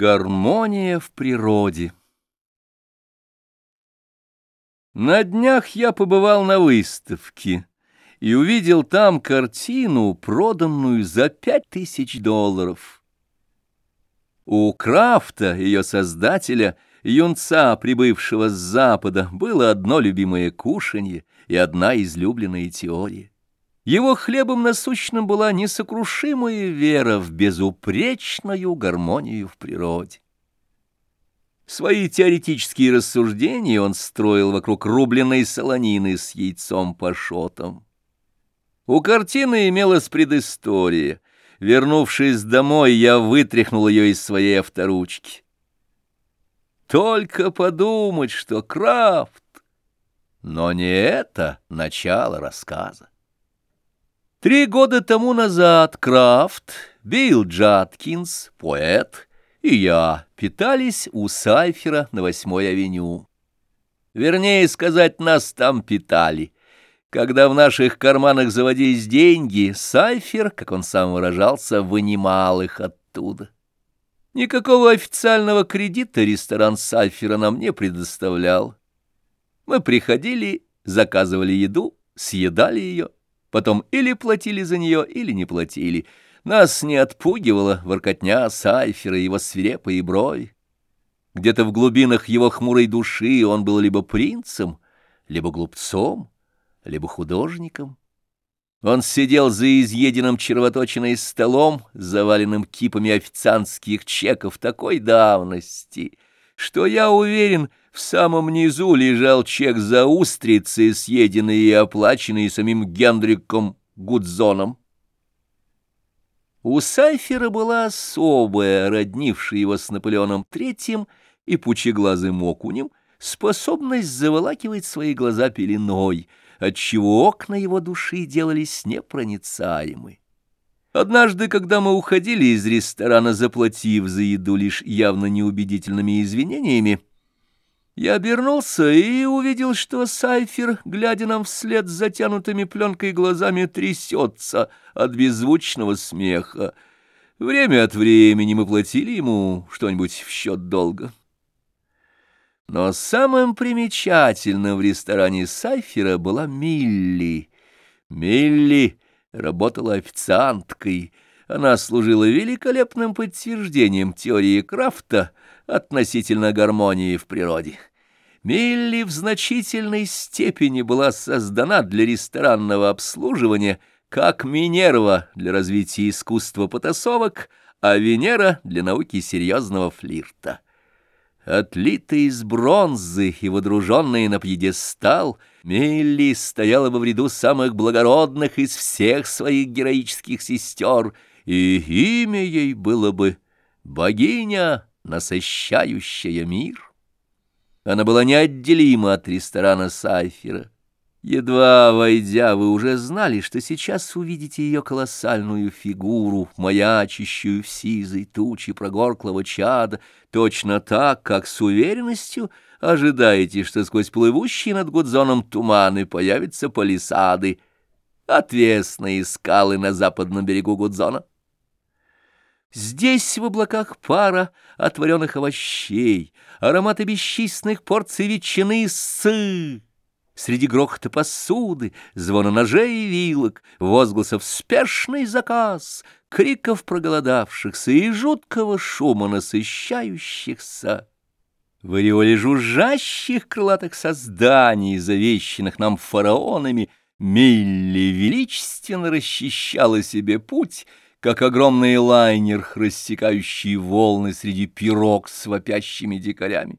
Гармония в природе На днях я побывал на выставке и увидел там картину, проданную за пять тысяч долларов. У Крафта, ее создателя, юнца, прибывшего с Запада, было одно любимое кушанье и одна излюбленная теория. Его хлебом насущным была несокрушимая вера в безупречную гармонию в природе. Свои теоретические рассуждения он строил вокруг рубленной солонины с яйцом пашотом. У картины имелась предыстория. Вернувшись домой, я вытряхнул ее из своей авторучки. Только подумать, что Крафт... Но не это начало рассказа. Три года тому назад Крафт, Билл Джаткинс, поэт, и я питались у Сайфера на Восьмой авеню. Вернее сказать, нас там питали. Когда в наших карманах заводились деньги, Сайфер, как он сам выражался, вынимал их оттуда. Никакого официального кредита ресторан Сайфера нам не предоставлял. Мы приходили, заказывали еду, съедали ее, Потом или платили за нее, или не платили. Нас не отпугивала воркотня Сайфера его свирепые брови. Где-то в глубинах его хмурой души он был либо принцем, либо глупцом, либо художником. Он сидел за изъеденным червоточиной столом, заваленным кипами официантских чеков такой давности, что, я уверен, в самом низу лежал чек за устрицы, съеденные и оплаченные самим Гендриком Гудзоном. У Сайфера была особая, роднившая его с Наполеоном Третьим и пучеглазым окунем, способность заволакивать свои глаза пеленой, отчего окна его души делались непроницаемы. Однажды, когда мы уходили из ресторана, заплатив за еду лишь явно неубедительными извинениями, я обернулся и увидел, что Сайфер, глядя нам вслед с затянутыми пленкой глазами, трясется от беззвучного смеха. Время от времени мы платили ему что-нибудь в счет долга. Но самым примечательным в ресторане Сайфера была Милли. Милли работала официанткой. Она служила великолепным подтверждением теории Крафта относительно гармонии в природе. Милли в значительной степени была создана для ресторанного обслуживания, как Минерва для развития искусства потасовок, а Венера для науки серьезного флирта. Отлитая из бронзы и водруженная на пьедестал, Милли стояла бы в ряду самых благородных из всех своих героических сестер, и имя ей было бы «Богиня, насыщающая мир». Она была неотделима от ресторана Сайфера. Едва войдя, вы уже знали, что сейчас увидите ее колоссальную фигуру, маячащую в сизой туче прогорклого чада, точно так, как с уверенностью ожидаете, что сквозь плывущие над Гудзоном туманы появятся палисады, отвесные скалы на западном берегу Гудзона. Здесь в облаках пара от вареных овощей, ароматы бесчисленных порций ветчины с... Среди грохота посуды, звона ножей и вилок, возгласов «спешный заказ», криков проголодавшихся и жуткого шума насыщающихся. В ореоле жужжащих крылатых созданий, завещанных нам фараонами, Милли величественно расчищала себе путь — как огромный лайнер, рассекающий волны среди пирог с вопящими дикарями.